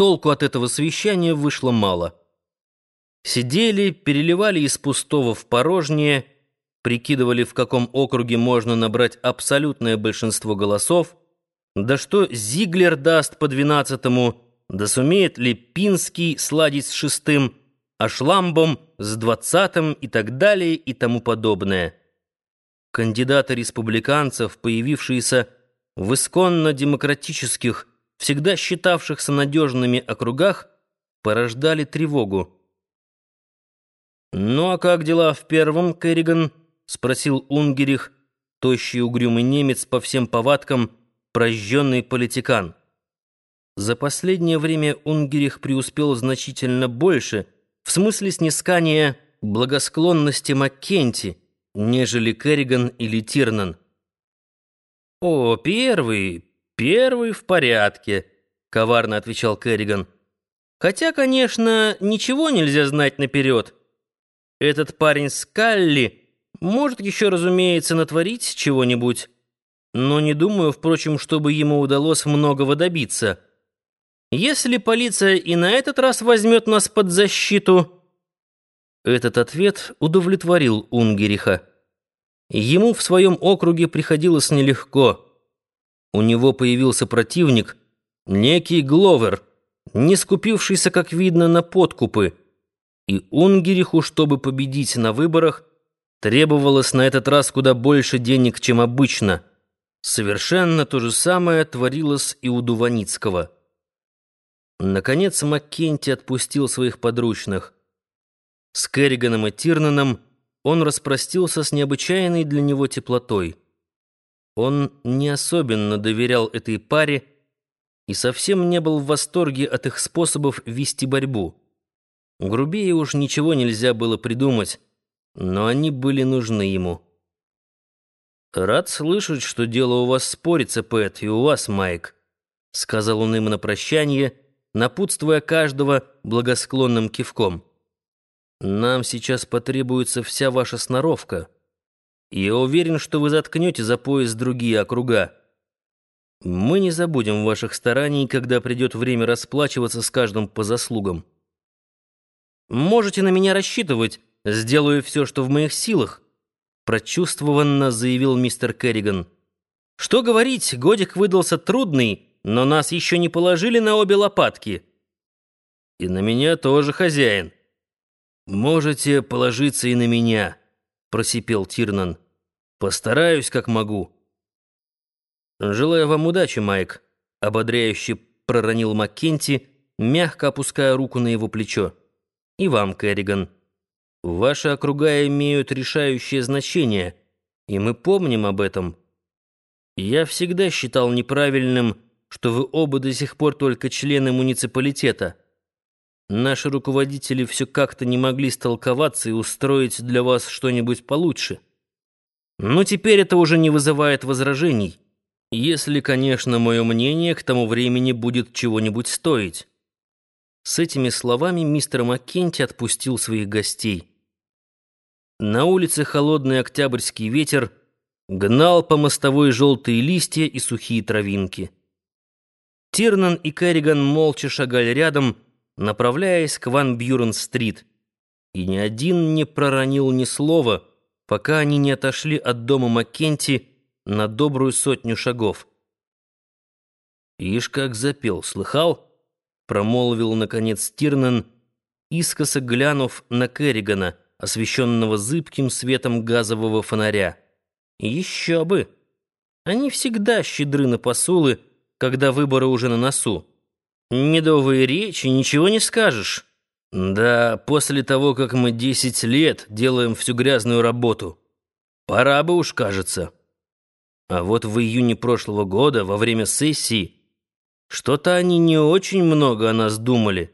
толку от этого совещания вышло мало. Сидели, переливали из пустого в порожнее, прикидывали, в каком округе можно набрать абсолютное большинство голосов, да что Зиглер даст по двенадцатому, да сумеет ли Пинский сладить с шестым, а Шламбом с двадцатым и так далее и тому подобное. Кандидаты республиканцев, появившиеся в исконно демократических, всегда считавшихся надежными округах, порождали тревогу. «Ну а как дела в первом, Керриган?» — спросил Унгерих, тощий угрюмый немец по всем повадкам, прожженный политикан. За последнее время Унгерих преуспел значительно больше в смысле снискания благосклонности Маккенти, нежели Керриган или Тирнан. «О, первый, первый в порядке», — коварно отвечал Керриган. «Хотя, конечно, ничего нельзя знать наперед». Этот парень Скалли может еще, разумеется, натворить чего-нибудь, но не думаю, впрочем, чтобы ему удалось многого добиться. Если полиция и на этот раз возьмет нас под защиту...» Этот ответ удовлетворил Унгериха. Ему в своем округе приходилось нелегко. У него появился противник, некий Гловер, не скупившийся, как видно, на подкупы — и Унгериху, чтобы победить на выборах, требовалось на этот раз куда больше денег, чем обычно. Совершенно то же самое творилось и у Дуваницкого. Наконец Маккенти отпустил своих подручных. С Керриганом и Тирнаном он распростился с необычайной для него теплотой. Он не особенно доверял этой паре и совсем не был в восторге от их способов вести борьбу. Грубее уж ничего нельзя было придумать, но они были нужны ему. «Рад слышать, что дело у вас спорится, Пэт, и у вас, Майк», — сказал он им на прощание, напутствуя каждого благосклонным кивком. «Нам сейчас потребуется вся ваша сноровка. Я уверен, что вы заткнете за пояс другие округа. Мы не забудем ваших стараний, когда придет время расплачиваться с каждым по заслугам». Можете на меня рассчитывать. Сделаю все, что в моих силах», — прочувствованно заявил мистер Керриган. «Что говорить, годик выдался трудный, но нас еще не положили на обе лопатки». «И на меня тоже хозяин». «Можете положиться и на меня», — просипел Тирнан. «Постараюсь, как могу». «Желаю вам удачи, Майк», — ободряюще проронил Маккенти, мягко опуская руку на его плечо и вам, Керриган. Ваши округа имеют решающее значение, и мы помним об этом. Я всегда считал неправильным, что вы оба до сих пор только члены муниципалитета. Наши руководители все как-то не могли столковаться и устроить для вас что-нибудь получше. Но теперь это уже не вызывает возражений, если, конечно, мое мнение к тому времени будет чего-нибудь стоить. С этими словами мистер Маккенти отпустил своих гостей. На улице холодный октябрьский ветер гнал по мостовой желтые листья и сухие травинки. Тирнан и Керриган молча шагали рядом, направляясь к Ван Бьюрен-стрит, и ни один не проронил ни слова, пока они не отошли от дома Маккенти на добрую сотню шагов. «Ишь, как запел, слыхал?» промолвил, наконец, Тирнан, искоса глянув на Керригана, освещенного зыбким светом газового фонаря. «Еще бы! Они всегда щедры на посулы, когда выборы уже на носу. Медовые речи, ничего не скажешь. Да, после того, как мы десять лет делаем всю грязную работу. Пора бы уж, кажется. А вот в июне прошлого года, во время сессии, что-то они не очень много о нас думали.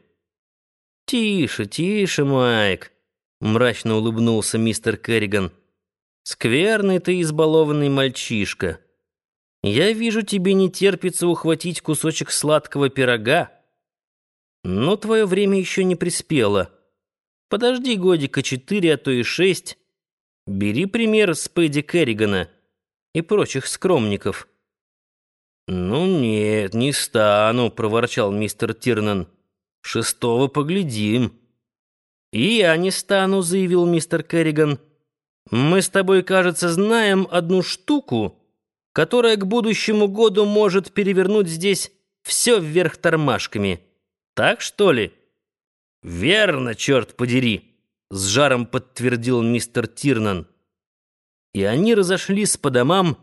Тише, тише, Майк, мрачно улыбнулся мистер Керриган. Скверный ты избалованный мальчишка. Я вижу, тебе не терпится ухватить кусочек сладкого пирога. Но твое время еще не приспело. Подожди годика четыре, а то и шесть. Бери пример с Пэдди Керригана и прочих скромников. «Ну нет, не стану», — проворчал мистер Тирнан. Шестого поглядим. И я не стану, заявил мистер Керриган. Мы с тобой, кажется, знаем одну штуку, которая к будущему году может перевернуть здесь все вверх тормашками. Так что ли? Верно, черт подери, с жаром подтвердил мистер Тирнан. И они разошлись по домам,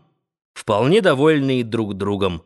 вполне довольные друг другом.